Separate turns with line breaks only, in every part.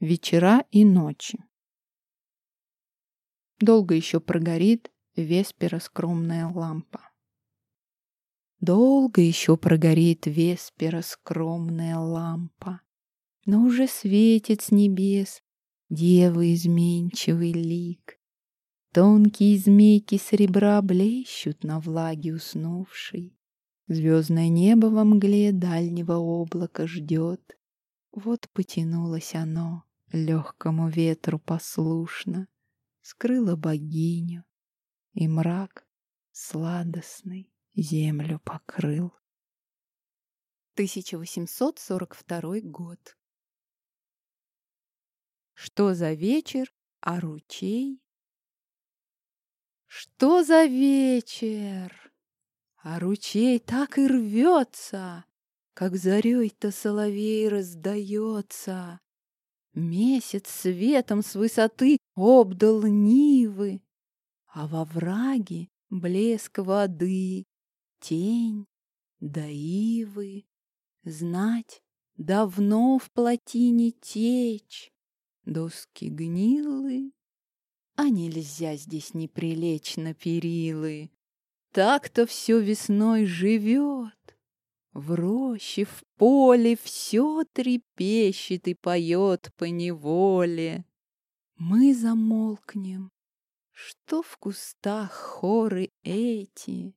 Вечера и ночи. Долго еще прогорит веспера скромная лампа. Долго еще прогорит веспера скромная лампа, Но уже светит с небес девы изменчивый лик. Тонкие змейки серебра блещут на влаге уснувшей. Звездное небо во мгле дальнего облака ждет. Вот потянулось оно, легкому ветру послушно, скрыло богиню, и мрак сладостный землю покрыл. 1842 год. Что за вечер, а ручей? Что за вечер? А ручей так и рвется, как зарей-то соловей раздается. Месяц светом с высоты обдал нивы, А во враге блеск воды, тень да ивы. Знать, давно в плотине течь, доски гнилы, А нельзя здесь не прилечь на перилы. Так-то все весной живет, в роще, в поле все трепещет и поет по неволе. Мы замолкнем, что в кустах хоры эти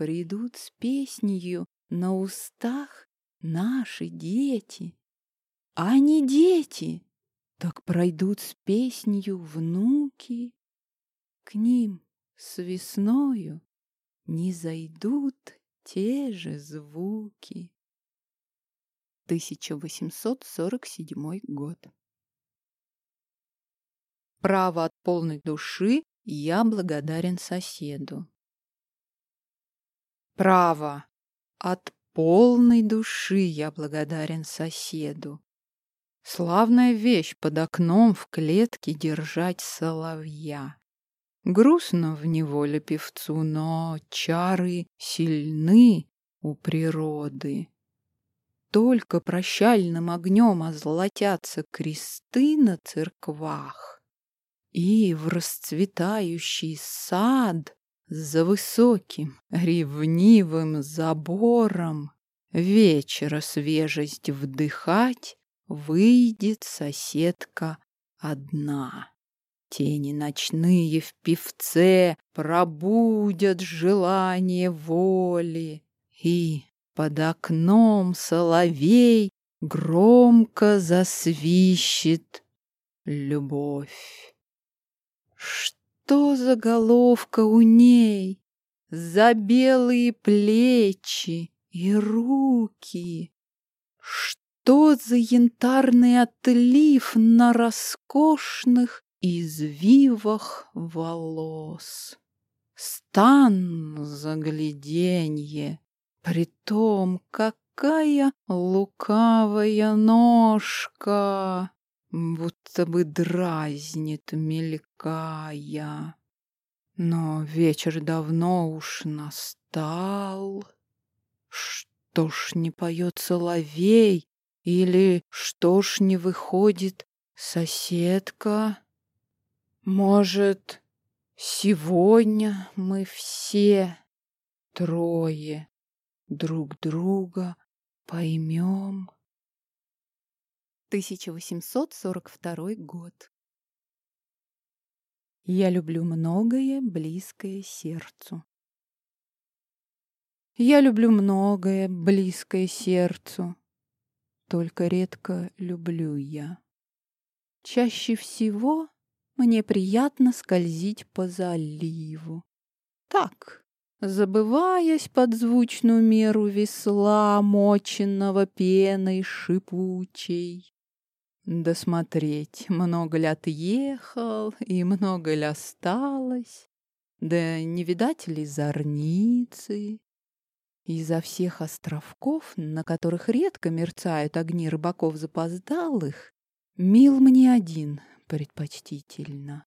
Придут с песнью на устах наши дети. А не дети, так пройдут с песнью внуки. К ним с весною не зайдут те же звуки. 1847 год. Право от полной души я благодарен соседу. Право от полной души я благодарен соседу. Славная вещь под окном в клетке держать соловья. Грустно в неволе певцу, но чары сильны у природы. Только прощальным огнем озолотятся кресты на церквах, И в расцветающий сад за высоким ревнивым забором Вечера свежесть вдыхать выйдет соседка одна. Тени ночные в певце пробудят желание воли, И под окном соловей громко засвищет любовь. Что за головка у ней, за белые плечи и руки? Что за янтарный отлив на роскошных извивах волос. Стан загляденье, притом какая лукавая ножка, будто бы дразнит, мелькая. Но вечер давно уж настал. Что ж не поет соловей, или что ж не выходит соседка? Может, сегодня мы все трое друг друга поймем? 1842 год. Я люблю многое, близкое сердцу. Я люблю многое, близкое сердцу, только редко люблю я. Чаще всего мне приятно скользить по заливу. Так, забываясь под звучную меру весла, моченного пеной шипучей. Досмотреть, много ли отъехал и много ли осталось, да не видать ли зорницы. Изо всех островков, на которых редко мерцают огни рыбаков запоздалых, мил мне один, предпочтительно.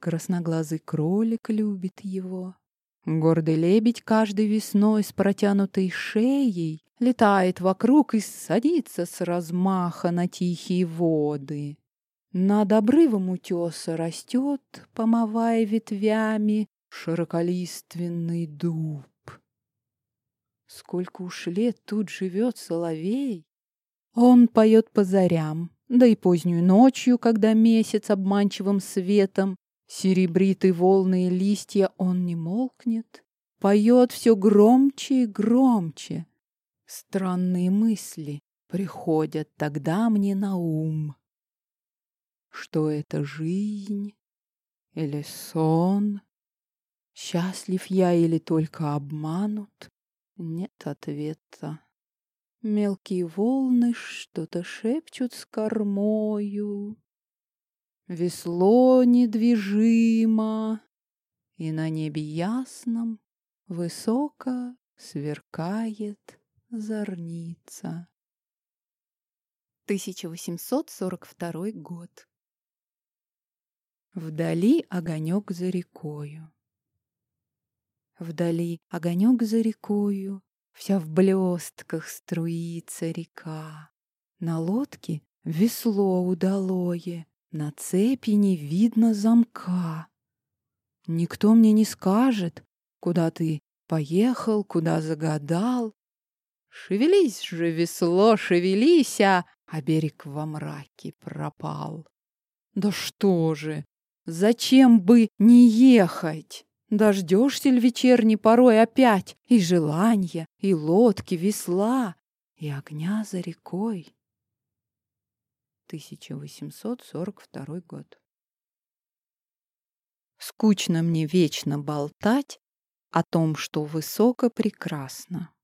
Красноглазый кролик любит его. Гордый лебедь каждой весной с протянутой шеей летает вокруг и садится с размаха на тихие воды. Над обрывом утеса растет, помывая ветвями, широколиственный дуб. Сколько уж лет тут живет соловей. Он поет по зарям, да и позднюю ночью, когда месяц обманчивым светом серебрит волны листья, он не молкнет, поет все громче и громче. Странные мысли приходят тогда мне на ум что это жизнь или сон. Счастлив я или только обманут? Нет ответа. Мелкие волны что-то шепчут с кормою. Весло недвижимо, и на небе ясном Высоко сверкает зорница. 1842 год. Вдали огонек за рекою. Вдали огонек за рекою, Вся в блестках струится река. На лодке весло удалое, На цепи не видно замка. Никто мне не скажет, куда ты поехал, куда загадал. Шевелись же, весло, шевелися, а берег во мраке пропал. Да что же, Зачем бы не ехать? Дождешься ли вечерней порой опять и желания, и лодки, весла, и огня за рекой? 1842 год. Скучно мне вечно болтать о том, что высоко прекрасно.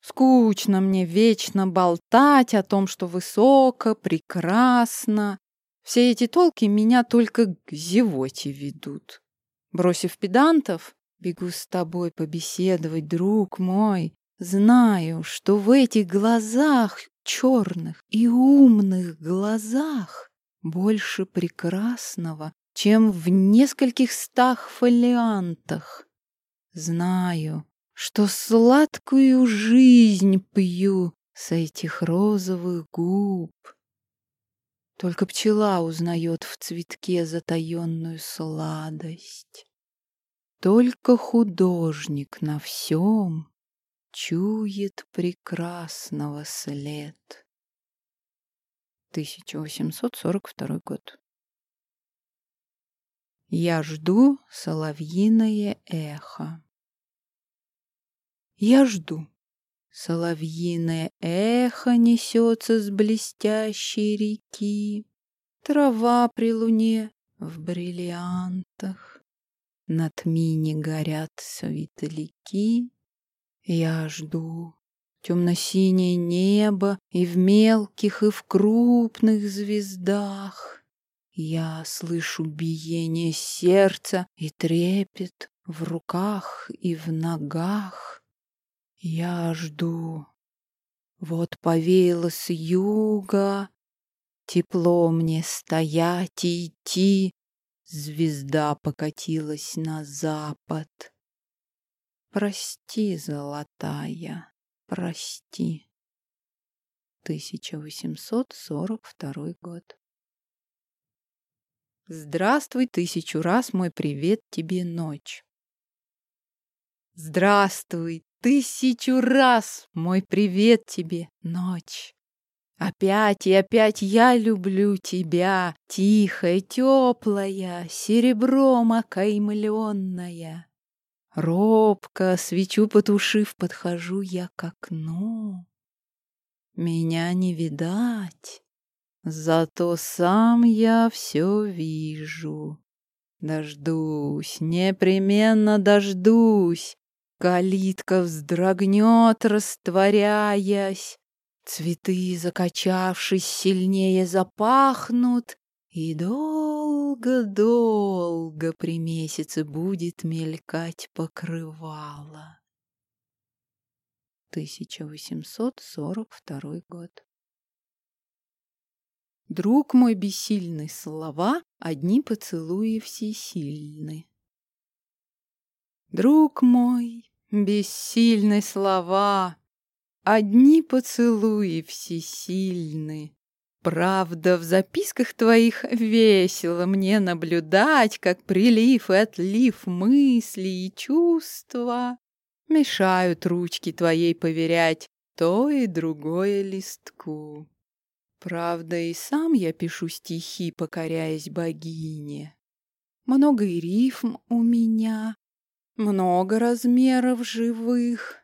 Скучно мне вечно болтать о том, что высоко, прекрасно, все эти толки меня только к зевоте ведут. Бросив педантов, бегу с тобой побеседовать, друг мой. Знаю, что в этих глазах, черных и умных глазах, больше прекрасного, чем в нескольких стах фолиантах. Знаю, что сладкую жизнь пью с этих розовых губ. Только пчела узнает в цветке затаенную сладость. Только художник на всем чует прекрасного след. 1842 год. Я жду соловьиное эхо. Я жду. Соловьиное эхо несется с блестящей реки. Трава при луне в бриллиантах. Над мини горят светляки. Я жду темно-синее небо и в мелких, и в крупных звездах. Я слышу биение сердца и трепет в руках и в ногах. Я жду. Вот повеяло с юга, Тепло мне стоять и идти, Звезда покатилась на запад. Прости, золотая, прости. 1842 год. Здравствуй тысячу раз, мой привет тебе, ночь. Здравствуй, Тысячу раз мой привет тебе, ночь. Опять и опять я люблю тебя, Тихая, теплая, серебром окаймленная. Робко, свечу потушив, подхожу я к окну. Меня не видать, зато сам я все вижу. Дождусь, непременно дождусь, Калитка вздрогнет, растворяясь, Цветы, закачавшись, сильнее запахнут, И долго-долго при месяце будет мелькать покрывало. 1842 год. Друг мой бессильный слова, Одни поцелуи всесильны. Друг мой, Бессильны слова, одни поцелуи всесильны. Правда, в записках твоих весело мне наблюдать, как прилив и отлив мыслей и чувства мешают ручки твоей поверять то и другое листку. Правда, и сам я пишу стихи, покоряясь богине. Много и рифм у меня, много размеров живых,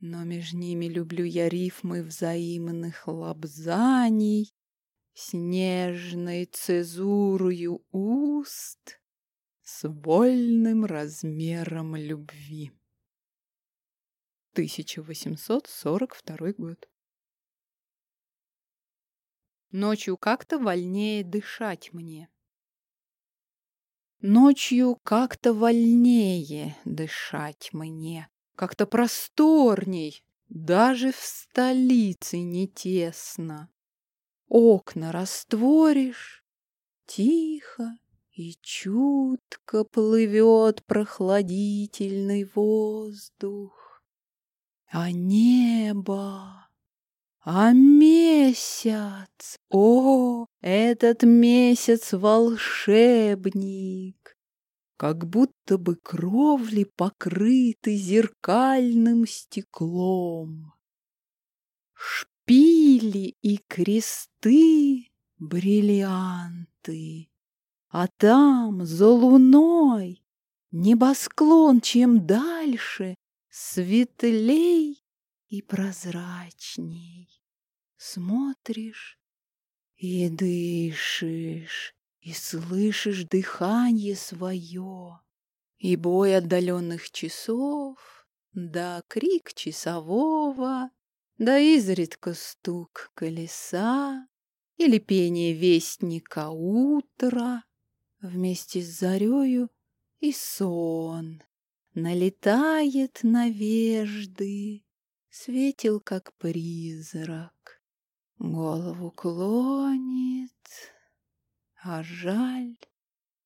но между ними люблю я рифмы взаимных лобзаний, с нежной цезурою уст, с вольным размером любви. 1842 год. Ночью как-то вольнее дышать мне. Ночью как-то вольнее дышать мне, как-то просторней, даже в столице не тесно. Окна растворишь, тихо и чутко плывет прохладительный воздух. А небо, а месяц, о, этот месяц волшебник, как будто бы кровли покрыты зеркальным стеклом. Шпили и кресты бриллианты, а там за луной небосклон чем дальше, светлей и прозрачней. Смотришь и дышишь, и слышишь дыхание свое, и бой отдаленных часов, да крик часового, да изредка стук колеса или пение вестника утра. Вместе с зарею и сон налетает на вежды, светил, как призрак, голову клонит, а жаль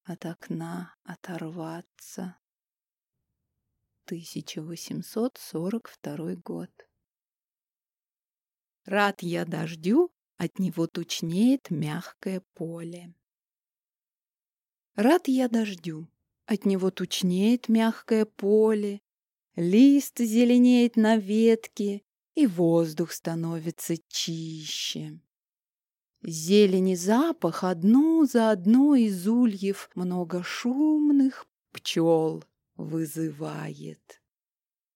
от окна оторваться. 1842 год. Рад я дождю, от него тучнеет мягкое поле. Рад я дождю, от него тучнеет мягкое поле, лист зеленеет на ветке, и воздух становится чище. Зелени запах одну за одной из ульев много шумных пчел вызывает.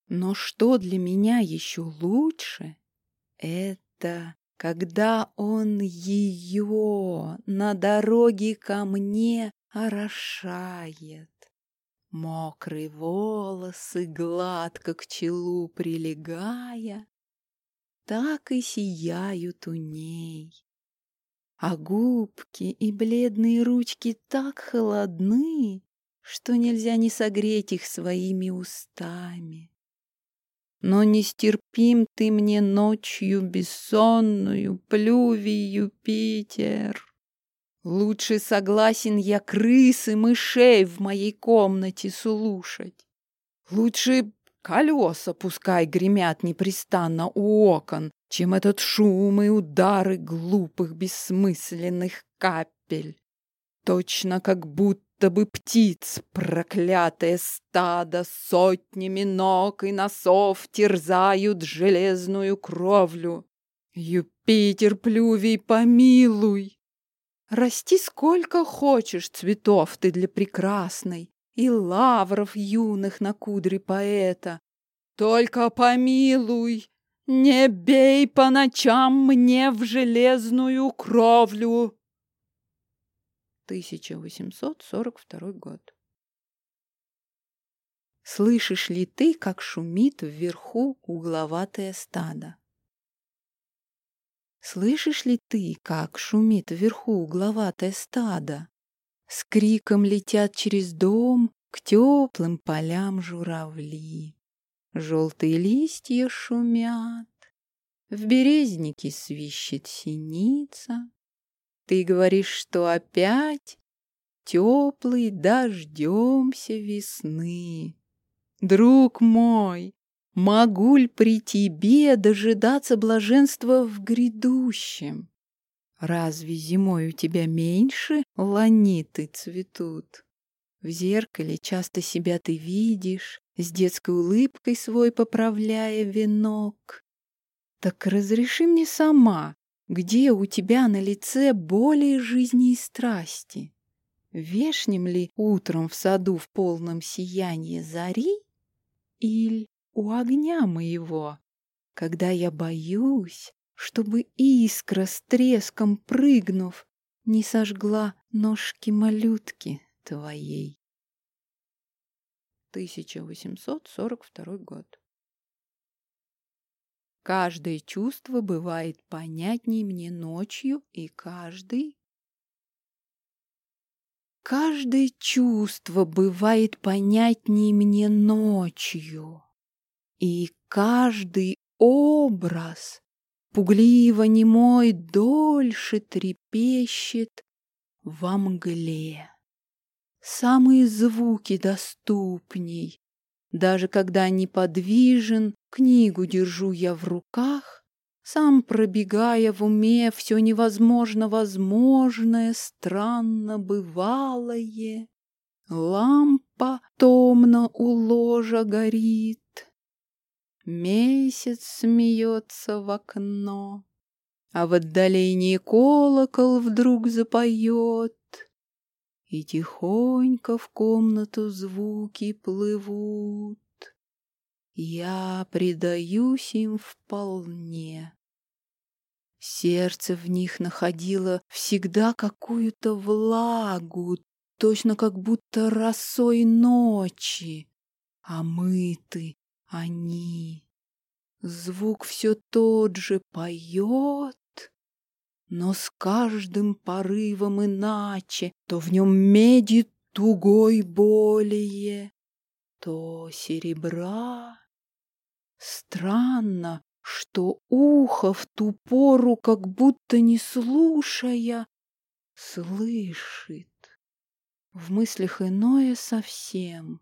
Но что для меня еще лучше, это когда он ее на дороге ко мне орошает. Мокрые волосы, гладко к челу прилегая, так и сияют у ней. А губки и бледные ручки так холодны, что нельзя не согреть их своими устами. Но нестерпим ты мне ночью бессонную, плюви, Юпитер. Лучше согласен я крысы, мышей в моей комнате слушать. Лучше колеса пускай гремят непрестанно у окон, чем этот шум и удары глупых бессмысленных капель. Точно как будто бы птиц проклятое стадо сотнями ног и носов терзают железную кровлю. Юпитер, плювий, помилуй! Расти сколько хочешь цветов ты для прекрасной и лавров юных на кудре поэта. Только помилуй, не бей по ночам мне в железную кровлю. 1842 год. Слышишь ли ты, как шумит вверху угловатое стадо? Слышишь ли ты, как шумит вверху угловатое стадо? С криком летят через дом к теплым полям журавли. Желтые листья шумят, в березнике свищет синица, ты говоришь, что опять теплый дождемся весны. Друг мой, могу ли при тебе дожидаться блаженства в грядущем? Разве зимой у тебя меньше ланиты цветут? В зеркале часто себя ты видишь, с детской улыбкой свой поправляя венок. Так разреши мне сама, где у тебя на лице более жизни и страсти? Вешнем ли утром в саду в полном сиянии зари или у огня моего, когда я боюсь, чтобы искра с треском прыгнув не сожгла ножки малютки твоей. 1842 год. Каждое чувство бывает понятней мне ночью, и каждый... Каждое чувство бывает понятней мне ночью, и каждый образ пугливо немой дольше трепещет во мгле. Самые звуки доступней, даже когда неподвижен, книгу держу я в руках, сам пробегая в уме все невозможно возможное, странно бывалое. Лампа томно у ложа горит, Месяц смеется в окно, А в отдалении колокол вдруг запоет, И тихонько в комнату звуки плывут. Я предаюсь им вполне. Сердце в них находило всегда какую-то влагу, точно как будто росой ночи, омыты они. Звук все тот же поет, но с каждым порывом иначе, то в нем меди тугой более, то серебра. Странно, что ухо в ту пору, как будто не слушая, слышит. В мыслях иное совсем.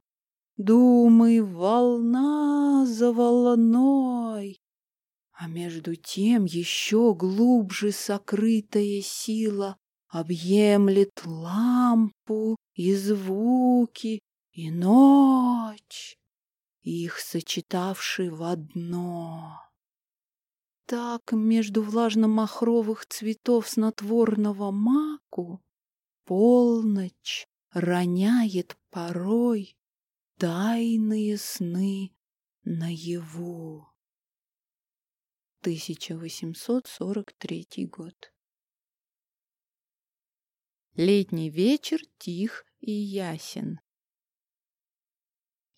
Думай, волна за волной, а между тем еще глубже сокрытая сила объемлет лампу и звуки, и ночь, их сочетавший в одно. Так между влажно-махровых цветов снотворного маку полночь роняет порой Тайные сны наяву. 1843 год. Летний вечер тих и ясен.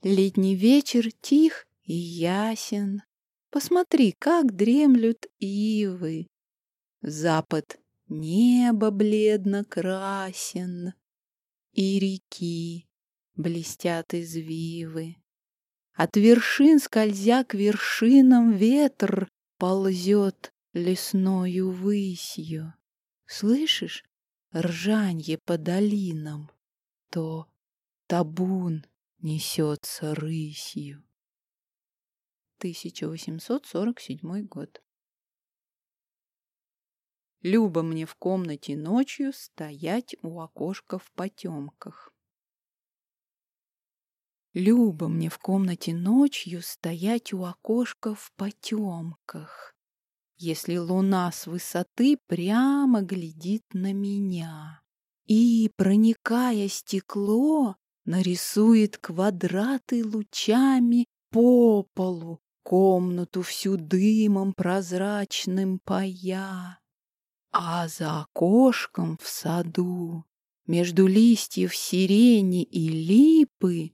Летний вечер тих и ясен. Посмотри, как дремлют ивы. Запад небо бледно красен, И реки блестят извивы. От вершин, скользя к вершинам, ветер ползет лесною высью. Слышишь ржанье по долинам, то табун несется рысью. 1847 год. Любо мне в комнате ночью стоять у окошка в потемках. Любо мне в комнате ночью стоять у окошка в потемках, если луна с высоты прямо глядит на меня и, проникая стекло, нарисует квадраты лучами по полу, комнату всю дымом прозрачным пая. А за окошком в саду, между листьев сирени и липы,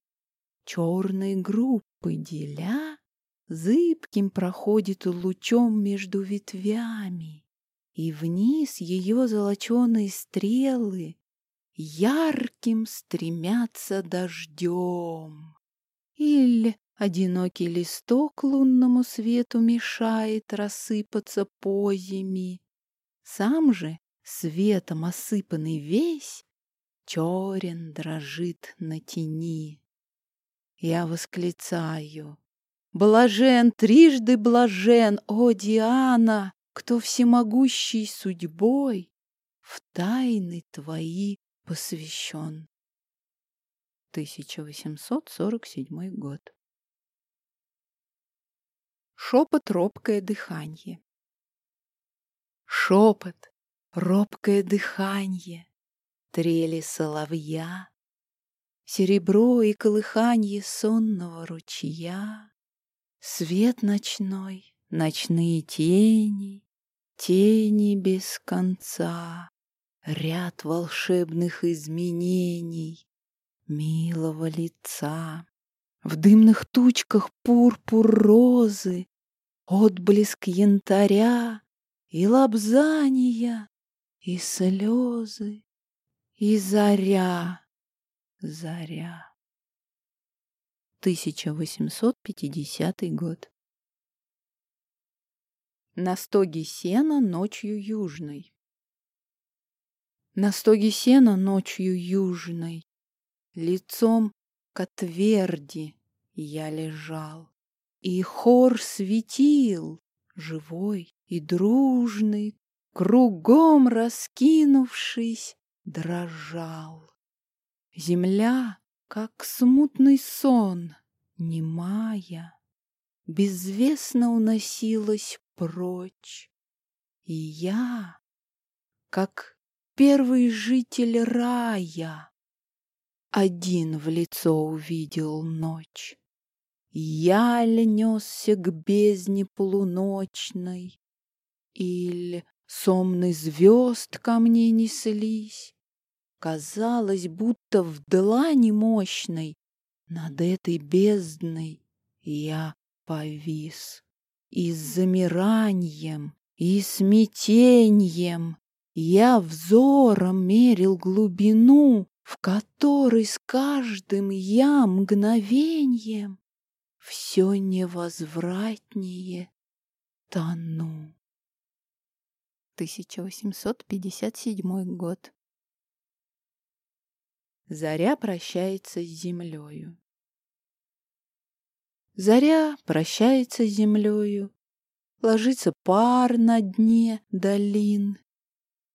Черные группы деля зыбким проходит лучом между ветвями, и вниз ее золоченые стрелы ярким стремятся дождем. Или одинокий листок лунному свету мешает рассыпаться по зими. Сам же, светом осыпанный весь, черен дрожит на тени. Я восклицаю. Блажен, трижды блажен, о, Диана, кто всемогущей судьбой в тайны твои посвящен. 1847 год. Шепот, робкое дыхание. Шепот, робкое дыхание, Трели соловья, Серебро и колыханье сонного ручья, Свет ночной, ночные тени, Тени без конца, Ряд волшебных изменений Милого лица. В дымных тучках пурпур розы, Отблеск янтаря и лобзания, И слезы, и заря, заря. 1850 год. На стоге сена ночью южной. На стоге сена ночью южной, Лицом к отверди я лежал, И хор светил, живой и дружный, Кругом раскинувшись, дрожал. Земля, как смутный сон, немая, Безвестно уносилась прочь. И я, как первый житель рая, Один в лицо увидел ночь. Я ль несся к бездне полуночной, Иль сомны звезд ко мне неслись? Казалось, будто в длани мощной Над этой бездной я повис. И с замиранием, и смятением Я взором мерил глубину, В которой с каждым я мгновеньем Все невозвратнее тону. 1857 год. Заря прощается с землею. Заря прощается с землею, Ложится пар на дне долин.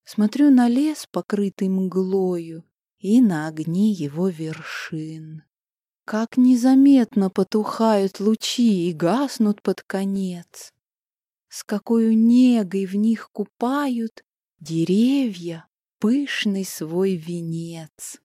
Смотрю на лес, покрытый мглою, И на огни его вершин. Как незаметно потухают лучи И гаснут под конец. С какой негой в них купают Деревья пышный свой венец.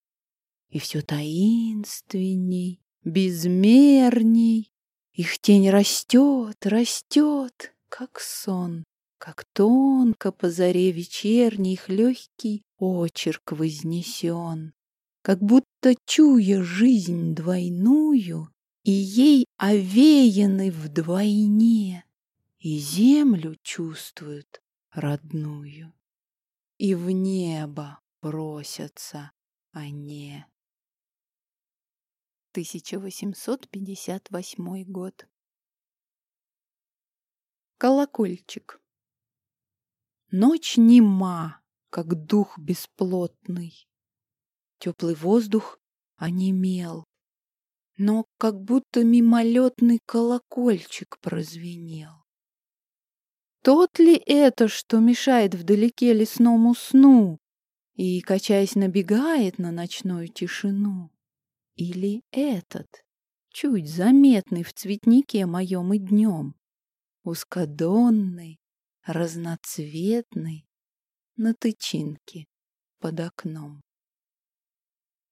И все таинственней, безмерней их тень растет, растет, как сон, Как тонко по заре вечерней Их легкий очерк вознесен. Как будто чуя жизнь двойную, И ей овеяны вдвойне, И землю чувствуют родную, И в небо просятся они. 1858 год. Колокольчик. Ночь нема, как дух бесплотный. Теплый воздух онемел, но как будто мимолетный колокольчик прозвенел. Тот ли это, что мешает вдалеке лесному сну и, качаясь, набегает на ночную тишину? Или этот, чуть заметный в цветнике моем и днем, узкодонный, разноцветный, на тычинке под окном.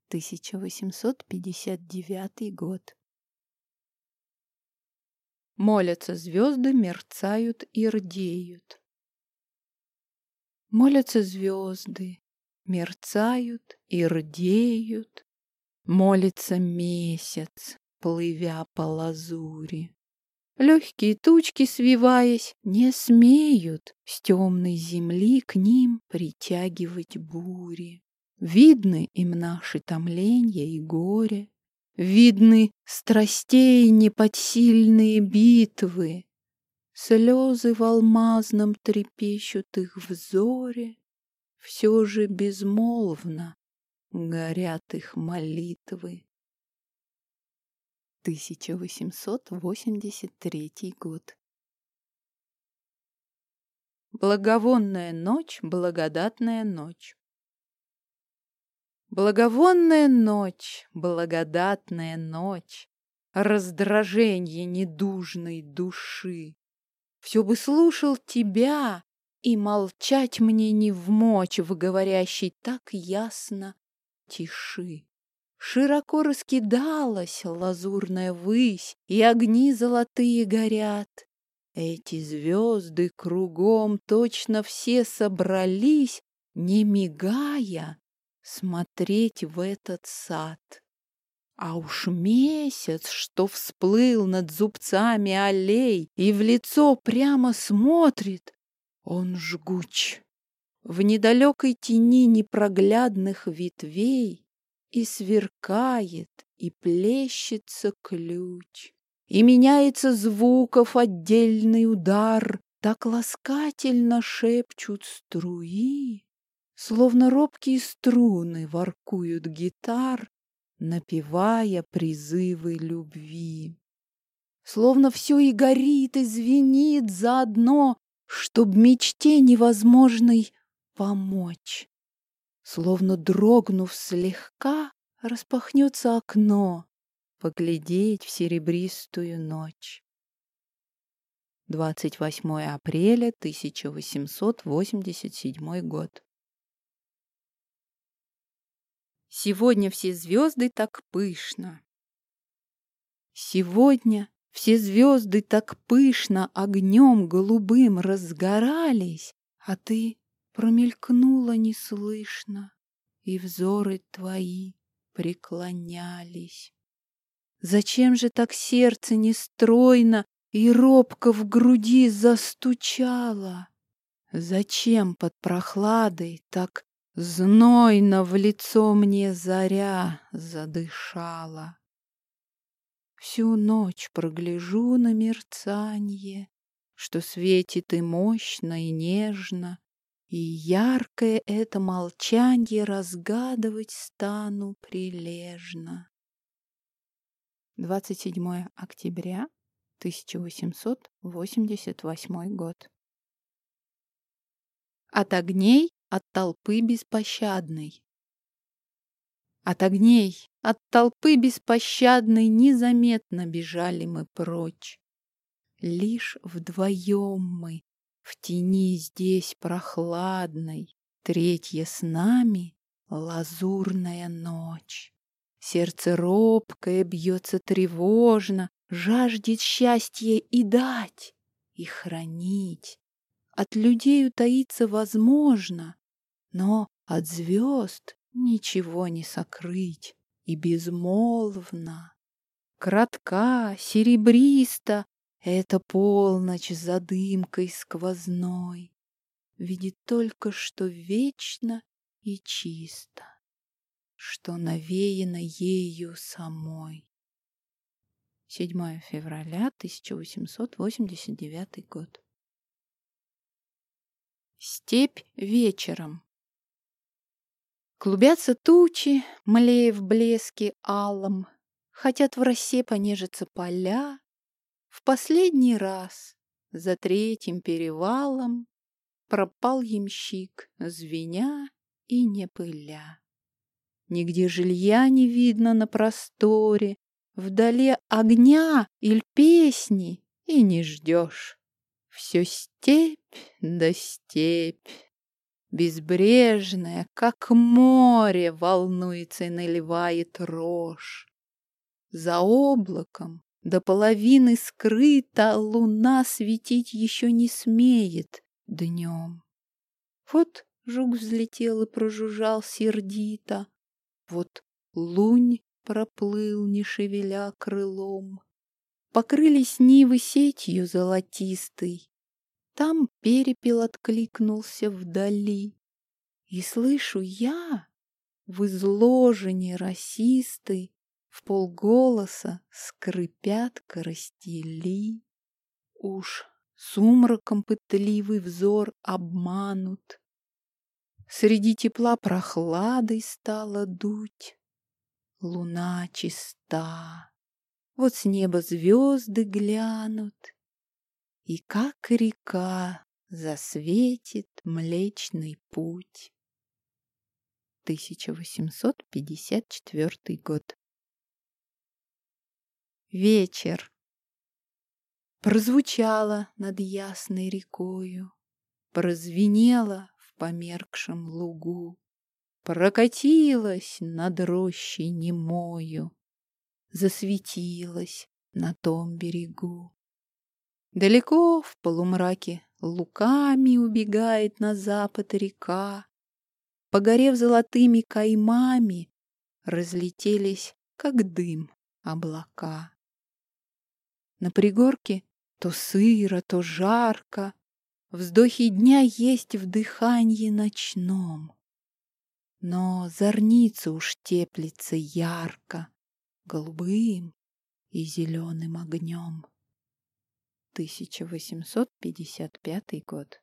1859 год. Молятся звезды, мерцают и рдеют. Молятся звезды, мерцают и рдеют, Молится месяц, плывя по лазури. Легкие тучки, свиваясь, не смеют С темной земли к ним притягивать бури. Видны им наши томления и горе, Видны страстей неподсильные битвы, Слезы в алмазном трепещут их взоре, Все же безмолвно горят их молитвы. 1883 год. Благовонная ночь, благодатная ночь. Благовонная ночь, благодатная ночь, Раздраженье недужной души. Все бы слушал тебя, и молчать мне не в мочь, в говорящей так ясно тиши. Широко раскидалась лазурная высь, и огни золотые горят. Эти звезды кругом точно все собрались, не мигая, смотреть в этот сад. А уж месяц, что всплыл над зубцами аллей и в лицо прямо смотрит, он жгуч. В недалекой тени непроглядных ветвей и сверкает, и плещется ключ. И меняется звуков отдельный удар, Так ласкательно шепчут струи, Словно робкие струны воркуют гитар, Напевая призывы любви. Словно все и горит, и звенит заодно, Чтоб мечте невозможной помочь. Словно дрогнув слегка, распахнется окно, поглядеть в серебристую ночь. 28 апреля 1887 год. Сегодня все звезды так пышно. Сегодня все звезды так пышно огнем голубым разгорались, а ты промелькнула неслышно, и взоры твои преклонялись. Зачем же так сердце нестройно и робко в груди застучало? Зачем под прохладой так знойно в лицо мне заря задышала? Всю ночь прогляжу на мерцанье, Что светит и мощно, и нежно, И яркое это молчанье Разгадывать стану прилежно. 27 октября 1888 год. От огней, от толпы беспощадной. От огней, от толпы беспощадной Незаметно бежали мы прочь. Лишь вдвоем мы в тени здесь прохладной, Третья с нами лазурная ночь. Сердце робкое бьется тревожно, Жаждет счастья и дать, и хранить. От людей утаиться возможно, Но от звезд ничего не сокрыть. И безмолвно, кратка, серебриста Эта полночь за дымкой сквозной Видит только, что вечно и чисто что навеяно ею самой. 7 февраля 1889 год. Степь вечером. Клубятся тучи, млея в блеске алом, Хотят в росе понежиться поля. В последний раз за третьим перевалом Пропал ямщик, звеня и не пыля. Нигде жилья не видно на просторе, Вдали огня или песни и не ждешь. Все степь да степь, безбрежная, как море, волнуется и наливает рожь. За облаком до половины скрыта луна светить еще не смеет днем. Вот жук взлетел и прожужжал сердито, вот лунь проплыл, не шевеля крылом. Покрылись нивы сетью золотистой. Там перепел откликнулся вдали. И слышу я в изложении расистой В полголоса скрипят коростели. Уж сумраком пытливый взор обманут, Среди тепла прохладой стало дуть. Луна чиста, вот с неба звезды глянут, И как река засветит Млечный Путь. 1854 год. Вечер. Прозвучало над ясной рекою, Прозвенело в померкшем лугу, Прокатилось над рощей немою, Засветилось на том берегу. Далеко в полумраке луками убегает на запад река, Погорев золотыми каймами, разлетелись, как дым, облака. На пригорке то сыро, то жарко, Вздохи дня есть в дыхании ночном. Но зорница уж теплится ярко, Голубым и зеленым огнем. 1855 год.